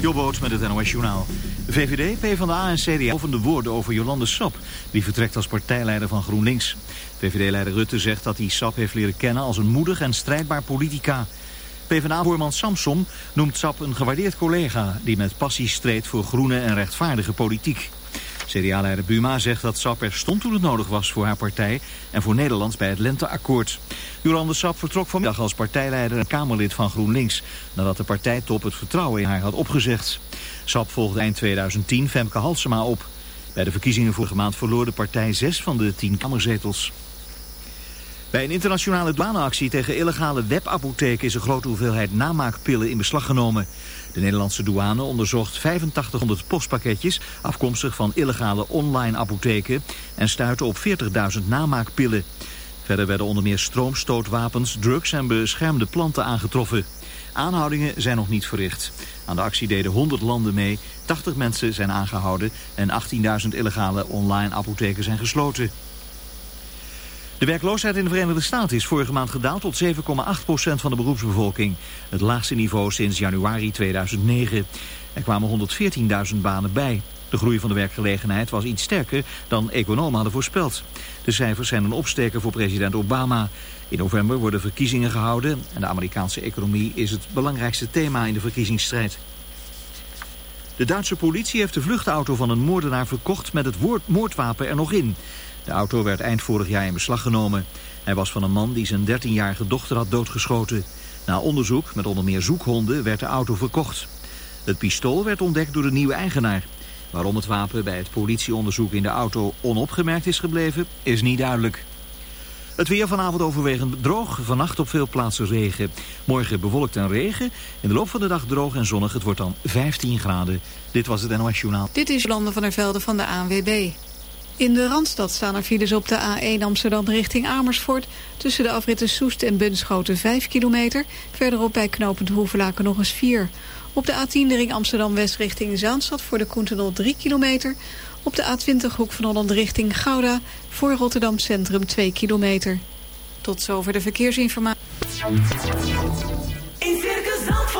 Jobboot met het NOS Journaal. VVD, PvdA en CDA over de woorden over Jolande Sap. Die vertrekt als partijleider van GroenLinks. VVD-leider Rutte zegt dat hij Sap heeft leren kennen als een moedig en strijdbaar politica. PvdA-voorman Samson noemt Sap een gewaardeerd collega... die met passie streed voor groene en rechtvaardige politiek. CDA-leider Buma zegt dat Sap er stond toen het nodig was voor haar partij... en voor Nederland bij het Lenteakkoord. Jolande Sap vertrok vanmiddag als partijleider en Kamerlid van GroenLinks... nadat de partijtop het vertrouwen in haar had opgezegd. Sap volgde eind 2010 Femke Halsema op. Bij de verkiezingen vorige maand verloor de partij zes van de tien kamerzetels. Bij een internationale douaneactie tegen illegale webapotheken is een grote hoeveelheid namaakpillen in beslag genomen. De Nederlandse douane onderzocht 8500 postpakketjes afkomstig van illegale online apotheken en stuitte op 40.000 namaakpillen. Verder werden onder meer stroomstootwapens, drugs en beschermde planten aangetroffen. Aanhoudingen zijn nog niet verricht. Aan de actie deden 100 landen mee, 80 mensen zijn aangehouden en 18.000 illegale online apotheken zijn gesloten. De werkloosheid in de Verenigde Staten is vorige maand gedaald tot 7,8% van de beroepsbevolking. Het laagste niveau sinds januari 2009. Er kwamen 114.000 banen bij. De groei van de werkgelegenheid was iets sterker dan economen hadden voorspeld. De cijfers zijn een opsteker voor president Obama. In november worden verkiezingen gehouden en de Amerikaanse economie is het belangrijkste thema in de verkiezingsstrijd. De Duitse politie heeft de vluchtauto van een moordenaar verkocht met het moordwapen er nog in. De auto werd eind vorig jaar in beslag genomen. Hij was van een man die zijn 13-jarige dochter had doodgeschoten. Na onderzoek met onder meer zoekhonden werd de auto verkocht. Het pistool werd ontdekt door de nieuwe eigenaar. Waarom het wapen bij het politieonderzoek in de auto onopgemerkt is gebleven, is niet duidelijk. Het weer vanavond overwegend droog, vannacht op veel plaatsen regen. Morgen bewolkt en regen, in de loop van de dag droog en zonnig. Het wordt dan 15 graden. Dit was het NOS Journaal. Dit is Landen van der Velde van de ANWB. In de Randstad staan er files op de A1 Amsterdam richting Amersfoort... tussen de afritten Soest en Bunschoten 5 kilometer. Verderop bij knooppunt Hoevelaken nog eens 4. Op de A10 de ring Amsterdam-West richting Zaanstad voor de Koentenol 3 kilometer. Op de A20 hoek van Holland richting Gouda voor Rotterdam Centrum 2 kilometer. Tot zover de verkeersinformatie. In Circus Zandvoort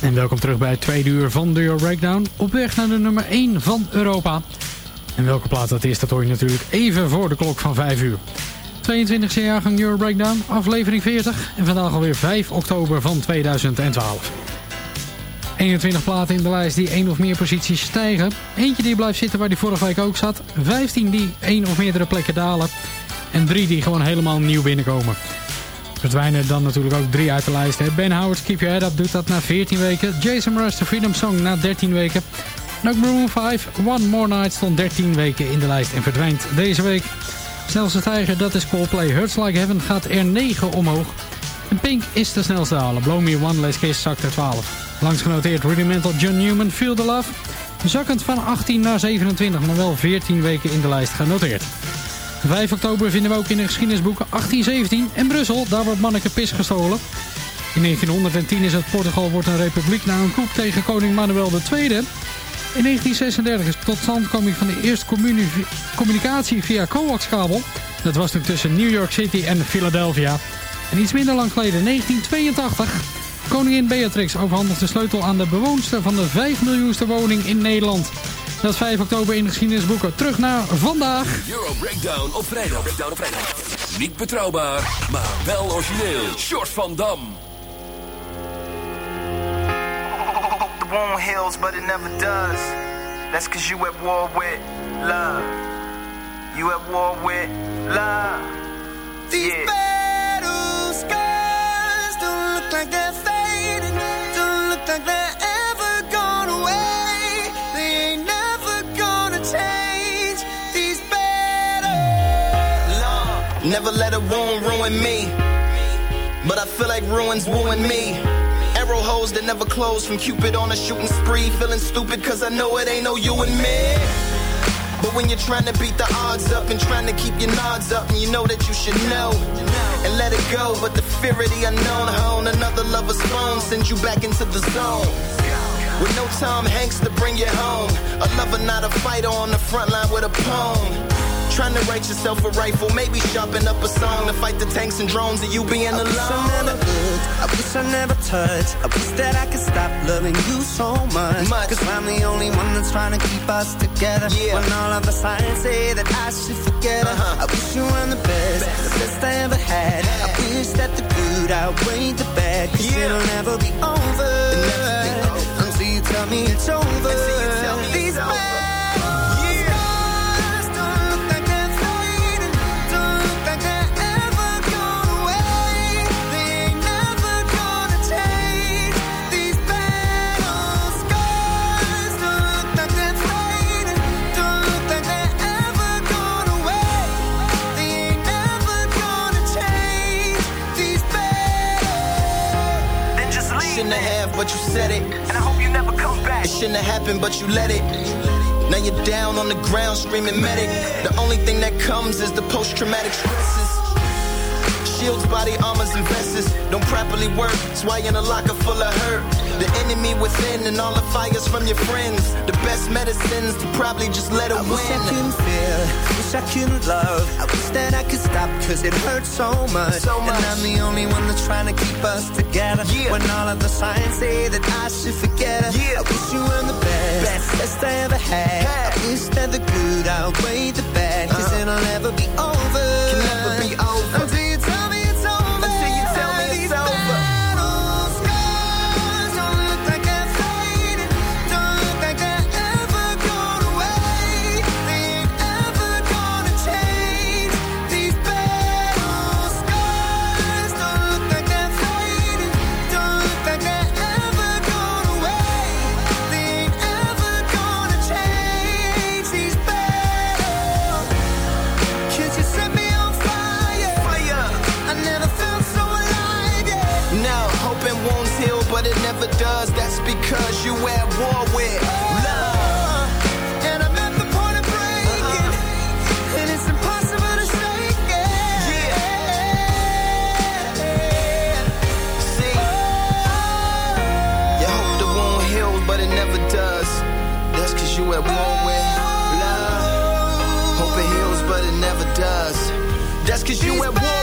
En welkom terug bij het tweede uur van de Euro Breakdown. Op weg naar de nummer 1 van Europa. En welke plaats dat is, dat hoor je natuurlijk even voor de klok van 5 uur. 22e jaargang Euro Breakdown, aflevering 40. En vandaag alweer 5 oktober van 2012. 21 platen in de lijst die één of meer posities stijgen. Eentje die blijft zitten waar die vorige week ook zat. 15 die één of meerdere plekken dalen. En drie die gewoon helemaal nieuw binnenkomen. Verdwijnen dan natuurlijk ook drie uit de lijst. Ben Howard's Keep Your Head Up doet dat na 14 weken. Jason Mraz, The Freedom Song, na 13 weken. En ook Maroon 5, One More Night, stond 13 weken in de lijst en verdwijnt deze week. Snelste stijger, dat is Coldplay. Hurts Like Heaven gaat er 9 omhoog. En Pink is de snelste halen. Blow Me One Less Kiss zakt er 12. Langs genoteerd Rudimental John Newman, Feel the Love. Zakkend van 18 naar 27, maar wel 14 weken in de lijst genoteerd. 5 oktober vinden we ook in de geschiedenisboeken 1817 in Brussel. Daar wordt manneke pis gestolen. In 1910 is het Portugal wordt een republiek na een coup tegen koning Manuel II. In 1936 is tot standkoming van de eerste communi- communicatie via coaxkabel. Dat was toen tussen New York City en Philadelphia. En iets minder lang geleden, 1982... Koningin Beatrix overhandigt de sleutel aan de bewoonster van de 5 miljoenste woning in Nederland. Dat is 5 oktober in de geschiedenisboeken. Terug naar vandaag. Euro Breakdown op vrijdag. Breakdown op vrijdag. Niet betrouwbaar, maar wel origineel. Short van Dam. The wound heals, but it never does. That's cause you at war with love. You at war with love. These Yeah. battle scars don't look like they're fading. Don't look like they're Never let a wound ruin me. But I feel like ruins wooing me. Arrow holes that never close from Cupid on a shooting spree. Feeling stupid cause I know it ain't no you and me. But when you're trying to beat the odds up and trying to keep your nods up, and you know that you should know and let it go. But the fear of the unknown, hone another lover's phone sends you back into the zone. With no Tom Hanks to bring you home. A lover, not a fighter on the front line with a poem. Trying to write yourself a rifle, maybe sharpen up a song to fight the tanks and drones and you being alone. I wish I never looked, I wish I never touched. I wish that I could stop loving you so much. Much. Cause I'm the only one that's trying to keep us together. Yeah. When all of the signs say that I should forget her. Uh-huh. I wish you were the best, the best I ever had. I wish that the good outweighed the bad. Cause Yeah. it'll never be over. never be over. Until you tell me it's over. Until you tell me These it's over. You said it. And I hope you never come back. It shouldn't have happened, but you let it. Now you're down on the ground screaming medic. The only thing that comes is the post traumatic stresses. Shields, body armors, and vests don't properly work. That's why you're in a locker full of hurt. The enemy within and all the fires from your friends. The best medicines to probably just let it I wish I couldn't feel, wish I couldn't love. I wish that I could stop, cause it hurts so much. So much. And I'm the only one that's trying to keep us together. Yeah. When all of the signs say that I should forget her. Yeah. I wish you were the best, Best. best I ever had. Had. I wish that the good outweighed the bad, cause Uh-huh. it'll never be over. Can never be over. Until Because you at war with love. And I'm at the point of breaking, uh-huh. and it's impossible to shake it. See, you hope the wound heals, but it never does. That's cause you at war with love. Hope it heals, but it never does. That's cause you at war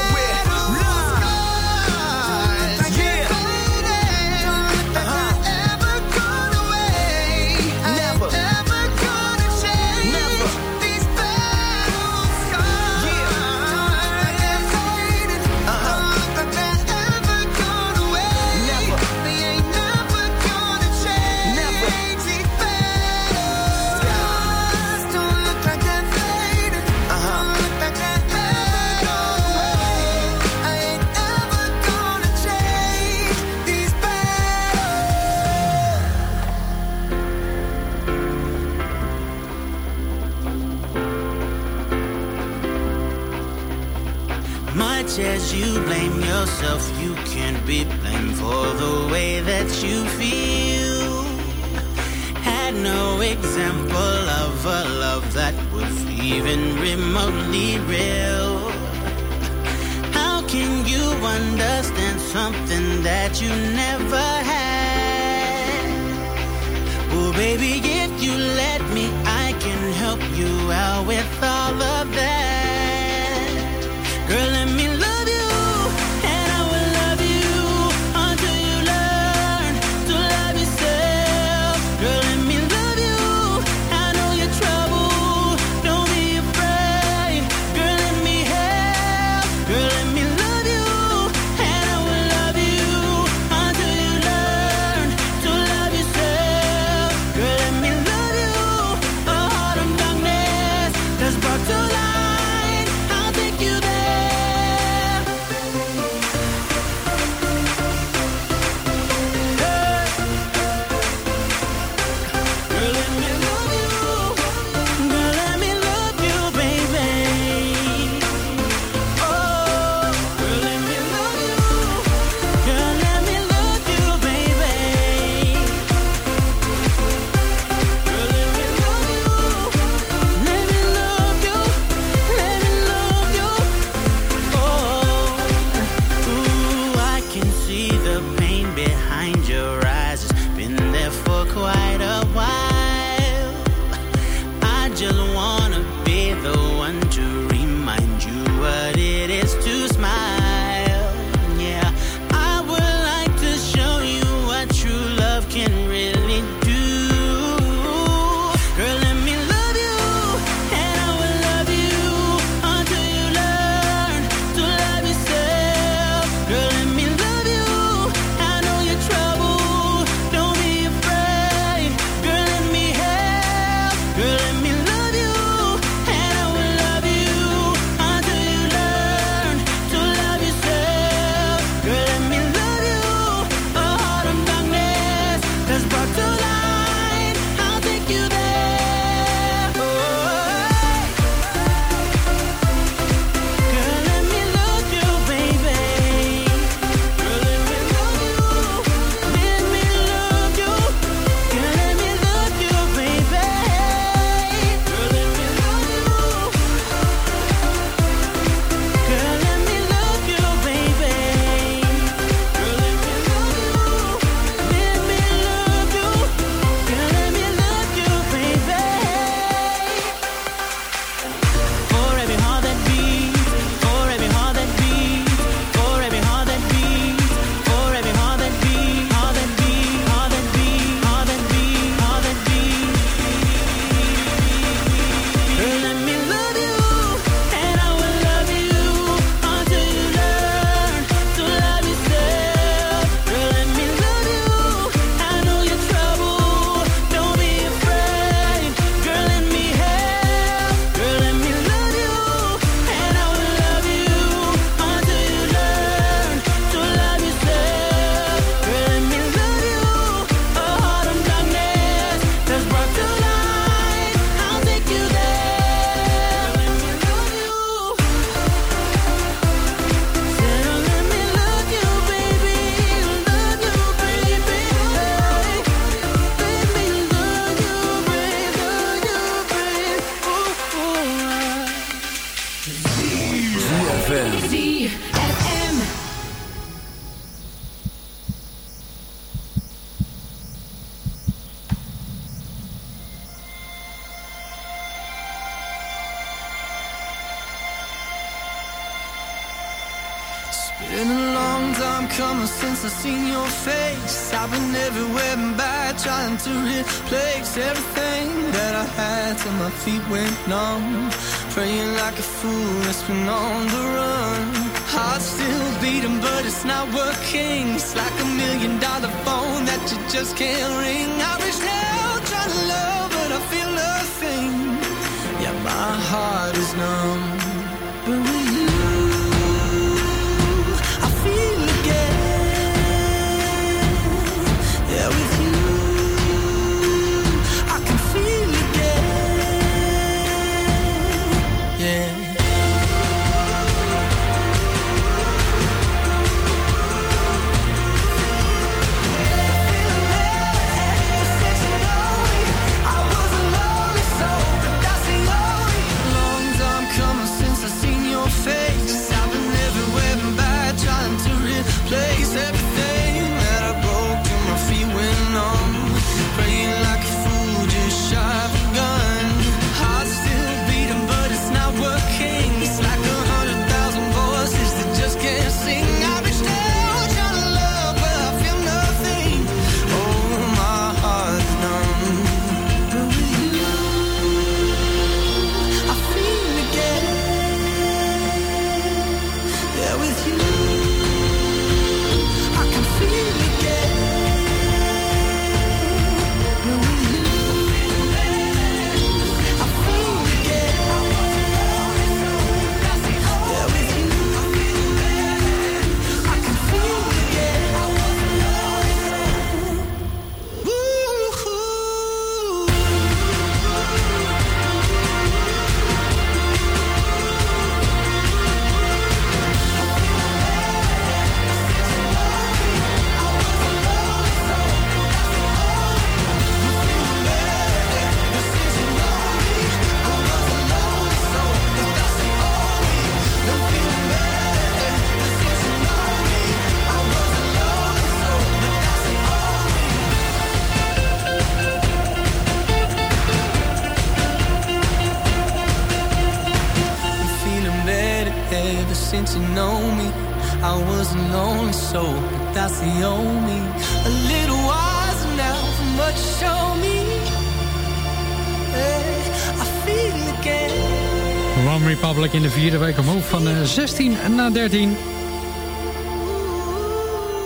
vierde week omhoog van eh, 16 naar 13.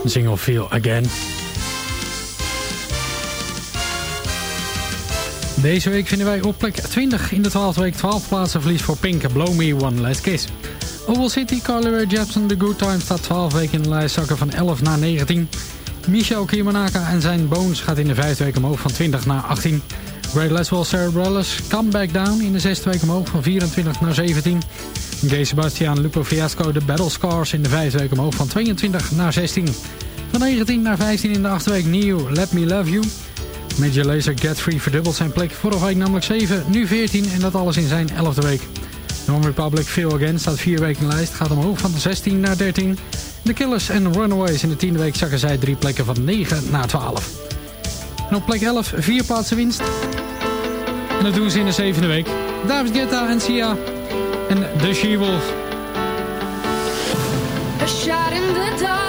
De single Feel Again. Deze week vinden wij op plek 20 in de 12e week 12 plaatsen verlies voor Pink Blow Me One Last Kiss. Oval City, Carly Rae Jepsen, The Good Time staat 12 weken in de lijst, zakken van 11 naar 19. Michel Kimonaka en zijn Bones gaat in de vijfde week omhoog van 20 naar 18. Greg Leswell, Cerebrellus, Come Back Down in de zesde week omhoog van 24 naar 17. Gay Sebastian, Lupo Fiasco, The Battle Scars in de vijfde week omhoog van 22 naar 16. Van 19 naar 15 in de achtste week nieuw Let Me Love You. Major Lazer Get Free verdubbelt zijn plek. Vorige week namelijk 7, nu 14 en dat alles in zijn 11e week. Non Republic Feel Again staat 4 weken in de lijst. Gaat omhoog van 16 naar 13. The Killers en Runaways in de tiende week zakken zij drie plekken van 9 naar 12. En op plek 11 vier plaatsen winst. En dat doen ze in de zevende week. David Guetta en Sia en The She-Wolf. A shot in the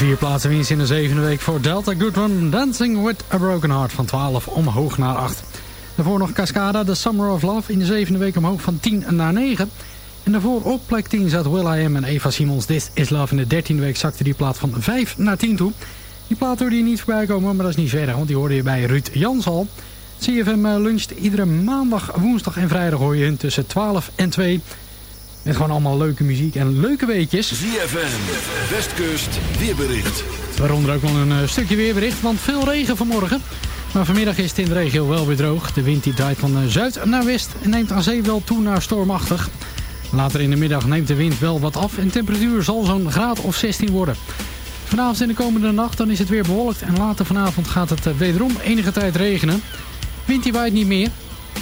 Vier plaatsen winst in de zevende week voor Delta Goodrun. Dancing with a Broken Heart van 12 omhoog naar 8. Daarvoor nog Cascada, The Summer of Love in de zevende week omhoog van 10 naar 9. En daarvoor op plek 10 zat Will I Am en Eva Simons. This is Love. In de dertiende week zakte die plaat van 5 naar 10 toe. Die plaat hoorde je niet voorbij komen, maar dat is niet verder. Want die hoorde je bij Ruud Jans al. CFM eh, luncht iedere maandag, woensdag en vrijdag hoor je hun tussen 12 en 2. Met gewoon allemaal leuke muziek en leuke weetjes. ZFM, Westkust, weerbericht. Waaronder ook wel een eh, stukje weerbericht, want veel regen vanmorgen. Maar vanmiddag is het in de regio wel weer droog. De wind die draait van eh, zuid naar west en neemt aan zee wel toe naar stormachtig. Later in de middag neemt de wind wel wat af en temperatuur zal zo'n graad of 16 worden. Vanavond en de komende nacht dan is het weer bewolkt en later vanavond gaat het eh, wederom enige tijd regenen. Wind die waait niet meer.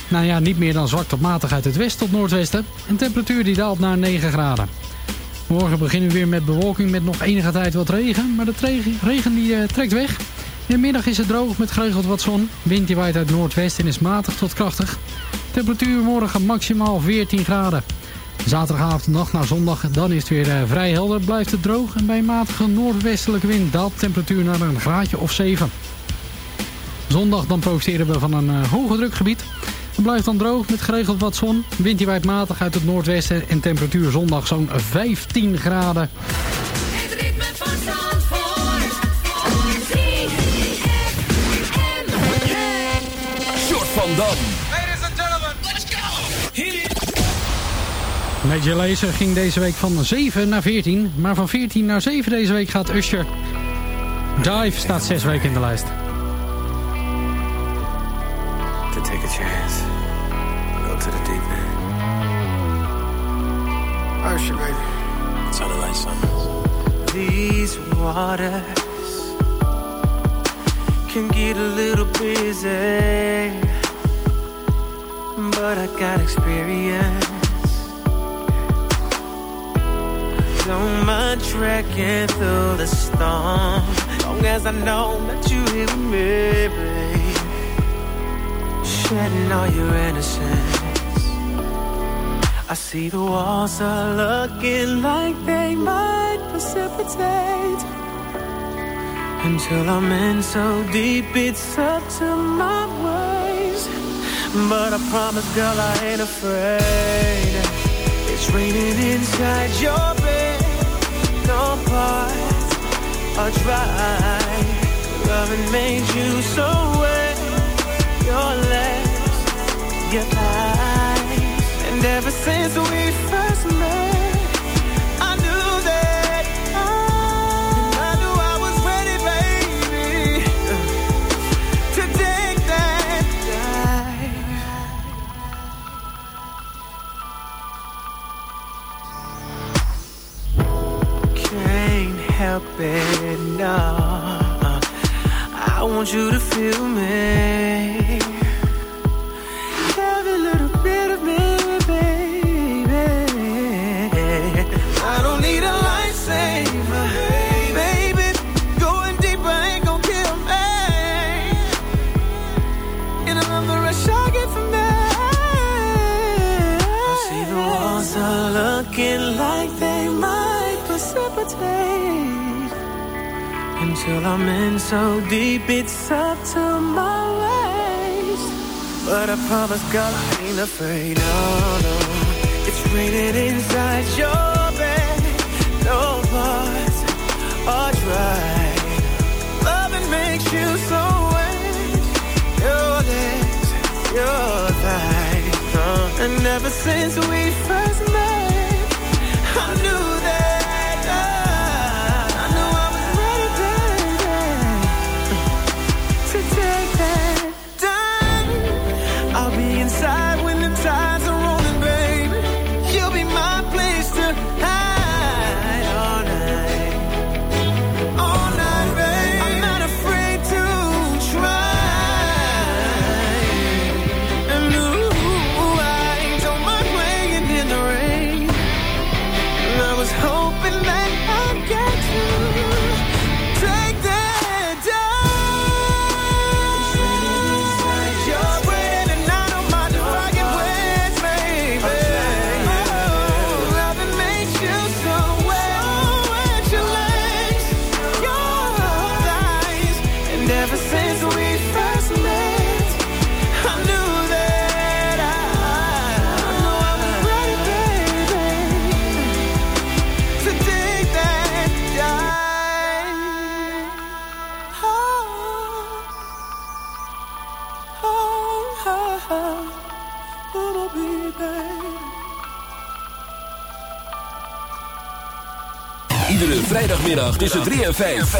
Nou ja, niet meer dan zwak tot matig uit het west tot noordwesten. En temperatuur die daalt naar 9 graden. Morgen beginnen we weer met bewolking met nog enige tijd wat regen. Maar de regen, die, eh, trekt weg. In de middag is het droog met geregeld wat zon. Wind die waait uit noordwest en is matig tot krachtig. Temperatuur morgen maximaal 14 graden. Zaterdagavond nacht naar zondag, dan is het weer eh, vrij helder. Blijft het droog en bij een matige noordwestelijke wind daalt temperatuur naar een graadje of 7. Zondag dan profiteren we van een eh, hoge drukgebied. Het blijft dan droog met geregeld wat zon. Wind die waait matig uit het noordwesten en temperatuur zondag zo'n 15 graden. Het ritme van Zandvoort. Short van Dam. Ladies and gentlemen, let's go! Major Lazer ging deze week van 7 naar 14. Maar van 14 naar 7 deze week gaat Usher. Dive staat 6 weken in de lijst. Waters can get a little busy, but I got experience. Don't mind trekking through the storm, long as I know that you here with me, babe. Shedding all your innocence. I see the walls are looking like they might precipitate until I'm in so deep it's up to my waist. But I promise, girl, I ain't afraid. It's raining inside your bed. No parts are dry. Loving made you so wet. Your legs, your thighs, and ever since we help it, no. I want you to feel me. Promise, God, I ain't afraid. No, no. It's raining inside your bed. No parts are dry. Loving makes you so wet. Your legs, your thighs. uh, And ever since we first met, vrijdagmiddag tussen 3 en 5.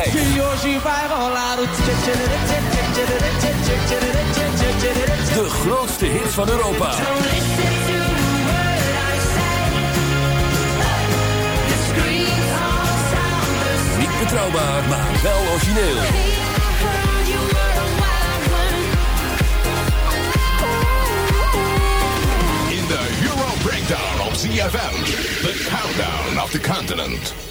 De grootste hits van Europa. Niet betrouwbaar, maar wel origineel. In the Euro Breakdown op ZFM. The countdown of the continent.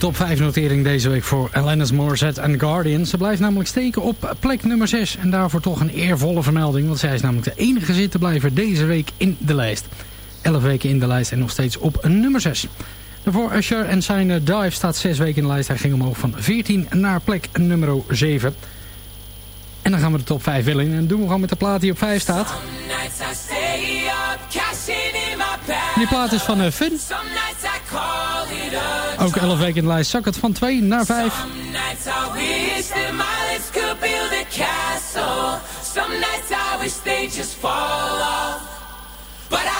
top 5 notering deze week voor Alanis Morissette en Guardian. Ze blijft namelijk steken op plek nummer 6. En daarvoor toch een eervolle vermelding. Want zij is namelijk de enige zitten blijven deze week in de lijst. 11 weken in de lijst en nog steeds op nummer 6. Daarvoor Usher en zijn eh, Dive staat 6 weken in de lijst. Hij ging omhoog van 14 naar plek nummer 7. En dan gaan we de top 5 willen in. En doen we gewoon met de plaat die op 5 staat. Die plaat is van eh, Fun. Ook 11 weken in de lijst. Zak het van 2 naar 5. Some nights I wish they just fall off. But I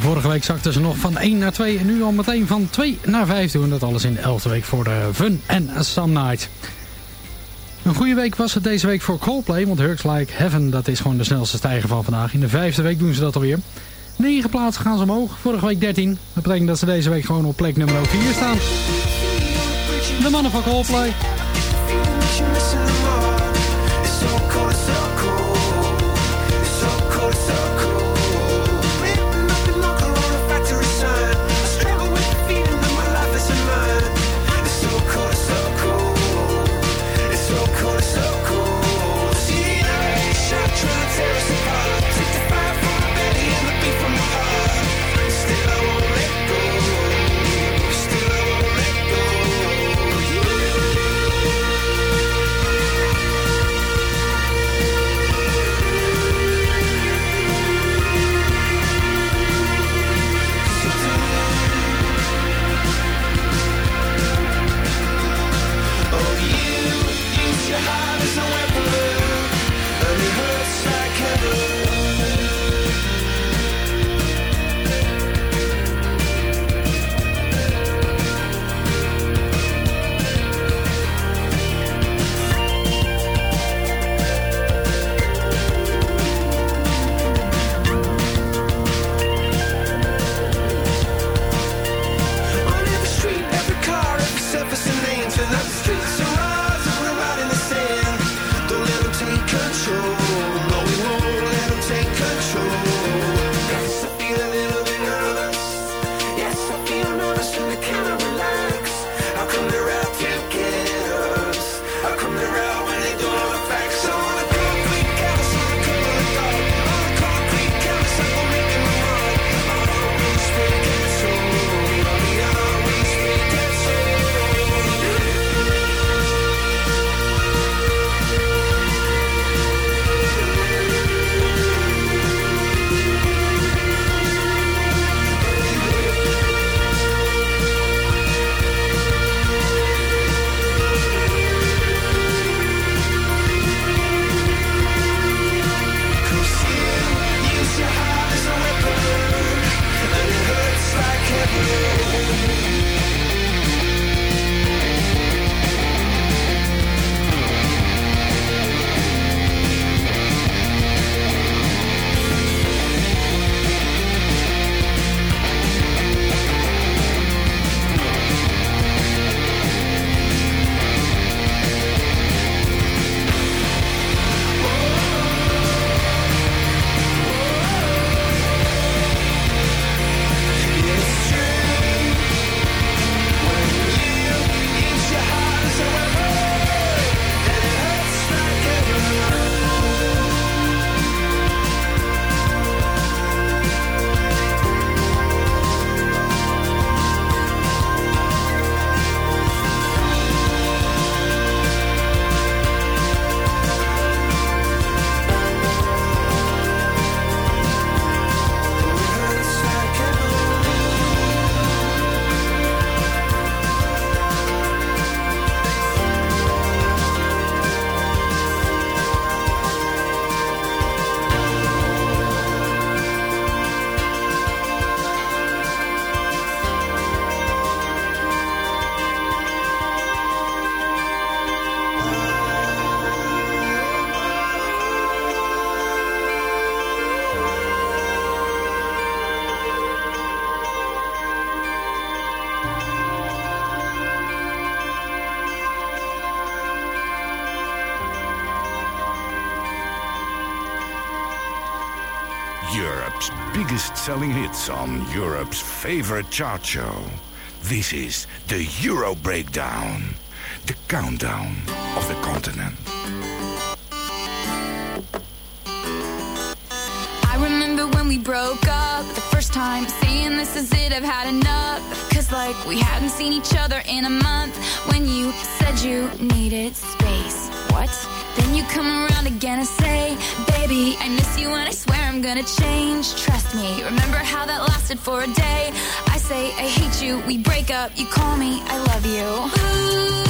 vorige week zakten ze nog van 1 naar 2 en nu al meteen van 2 naar 5 doen. Dat alles in de 11e week voor de Fun en Sun Night. Een goede week was het deze week voor Coldplay, want Hurts Like Heaven dat is gewoon de snelste stijger van vandaag. In de vijfde week doen ze dat alweer. 9 plaatsen gaan ze omhoog, vorige week 13. Dat betekent dat ze deze week gewoon op plek nummer 4 staan. De mannen van Coldplay. so so cool. Selling hits on Europe's favorite chart show. This is the Euro Breakdown, the countdown of the continent. I remember when we broke up the first time, saying this is it, I've had enough. Cause like we hadn't seen each other in a month when you said you needed space. What? Then you come around again and say, Baby, I miss you and I swear I'm gonna change. Trust me, remember how that lasted for a day? I say, I hate you, we break up, you call me, I love you. Ooh,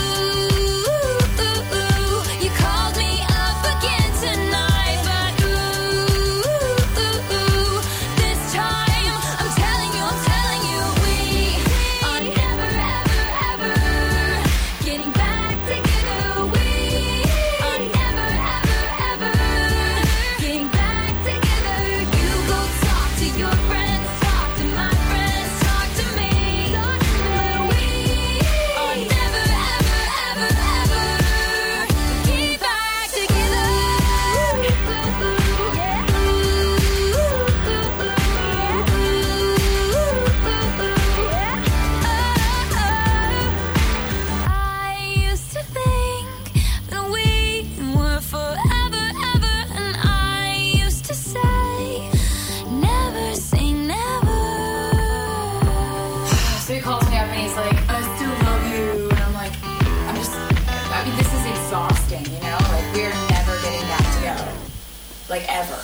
ever.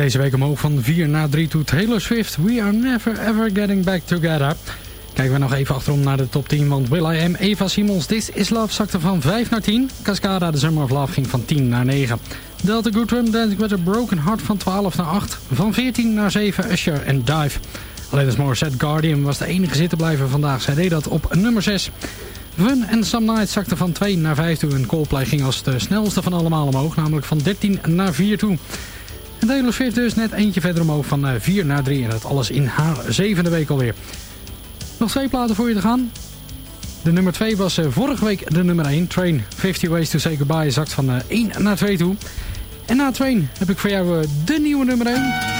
Deze week omhoog van 4 naar 3 toe Taylor Swift. We are never ever getting back together. Kijken we nog even achterom naar de top 10. Want Will I Am, Eva Simons, This Is Love zakte van 5 naar 10. Cascada, The Summer of Love ging van 10 naar 9. Delta Goodrum, Dancing with a Broken Heart van 12 naar 8. Van 14 naar 7, Usher en Dive. Alanis Morissette Guardian was de enige zittenblijver vandaag. Zij deed dat op nummer 6. Fun and Some Nights zakte van 2 naar 5 toe. En Coldplay ging als de snelste van allemaal omhoog. Namelijk van 13 naar 4 toe. En Taylor Swift dus net eentje verder omhoog van 4 naar 3. En dat alles in haar zevende week alweer. Nog twee platen voor je te gaan. De nummer 2 was uh, vorige week de nummer 1. Train 50 Ways to Say Goodbye zakt van uh, 1 naar 2 toe. En na Train heb ik voor jou de nieuwe nummer 1.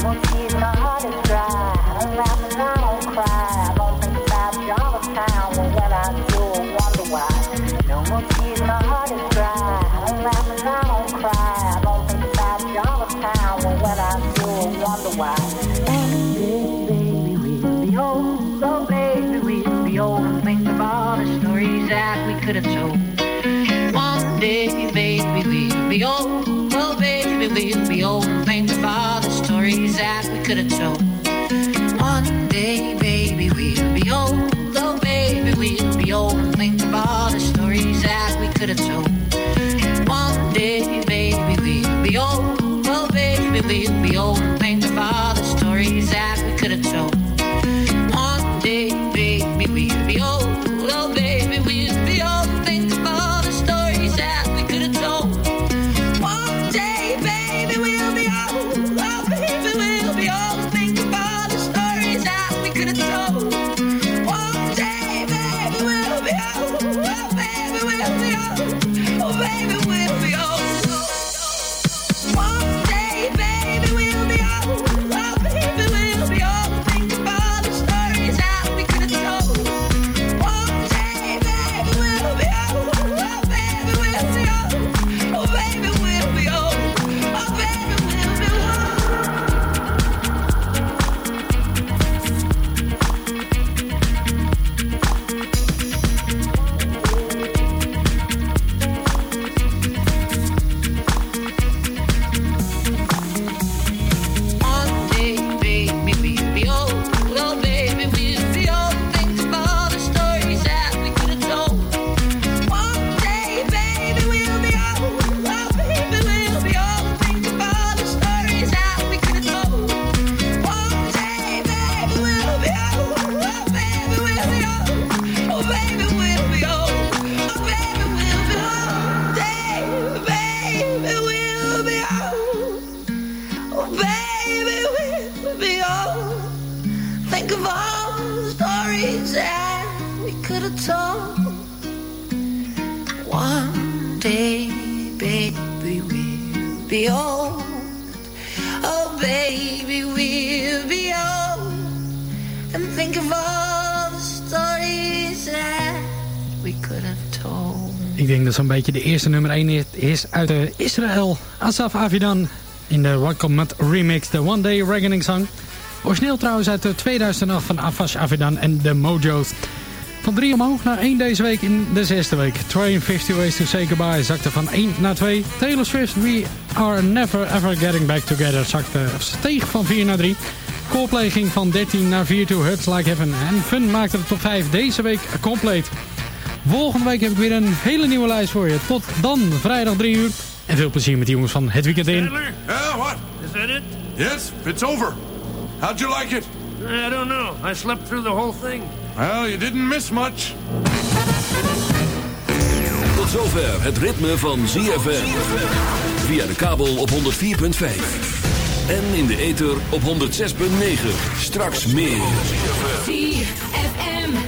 No more could have told. Ik denk dat zo'n beetje de eerste nummer 1 is, uit eh, Israël. Asaf Avidan in de Welcome Mat remix, de One Day Reckoning Song. Origineel trouwens uit eh, 2008 van Afas Avidan en de Mojo's. Van 3 omhoog naar 1 deze week in de zesde week. Train 50 Ways to Say Goodbye zakte van 1 naar 2. Taylor Swift We Are Never Ever Getting Back Together zakte, steeg van 4 naar 3. Coldplay ging van 13 naar 4 toe. Hurts Like Heaven en Fun maakte de top 5 deze week compleet. Volgende week heb ik weer een hele nieuwe lijst voor je. Tot dan, vrijdag 3 uur. En veel plezier met die jongens van Het Weekend In. Yeah, what? Is that it? Yes, it's over. How'd you like it? I don't know. I slept through the whole thing. Well, you didn't miss much. Tot zover het ritme van ZFM. Via de kabel op 104.5. En in de ether op 106.9. Straks meer. ZFM.